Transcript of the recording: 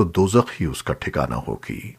तो दोजख ही उसका ठिकाना होगी।